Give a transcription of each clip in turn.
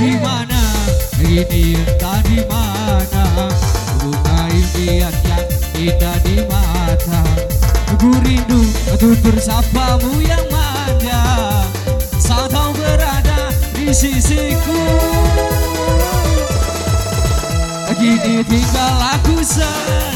di mana? Ini entah di mana? Bunga impian yang indah di mata. Ku rindu tutur sapamu yang manja saat kau berada di sisiku. Kini tinggal aku sendiri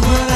I'll